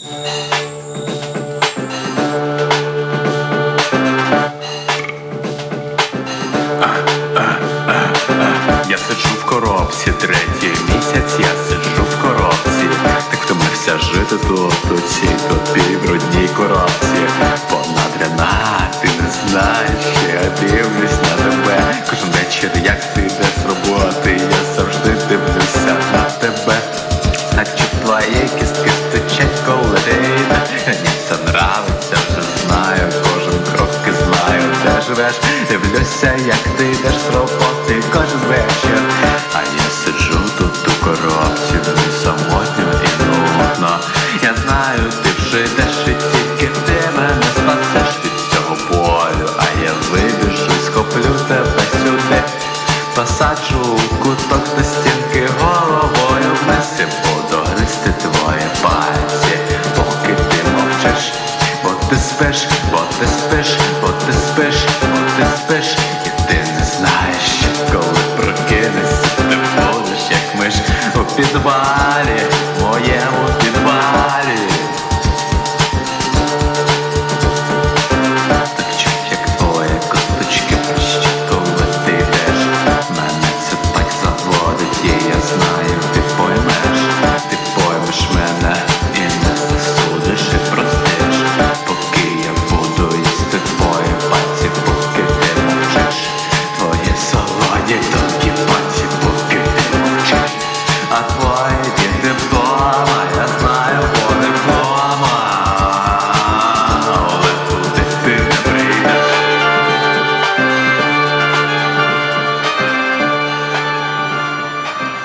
Я сиджу в коробці, третій місяць я сиджу в коробці. Так втомився жити тут, у цій тупій брудній коробці. Вона дряна, ти не знаєш, я дивлюсь на тебе. Кожен вечір, як ти з роботи, я завжди дивлюся на тебе. Наче твої кістки стичать, йдеш. Мені це нравиться, вже знаю, кожен крок і знаю, де живеш. Дивлюся, як ти йдеш з роботи кожен вечір. А я сиджу тут у коробці, мені самотньо і нудно. Я знаю, ти вже йдеш і тільки ти мене спасеш від цього болю. А я вибіжу, схоплю тебе сюди. Посаджу у куток до стінки ти спиш, бо ти спиш, бо ти спиш, бо ти спиш, і ти не знаєш, коли прокинешся, ти будеш як миш у підвалі.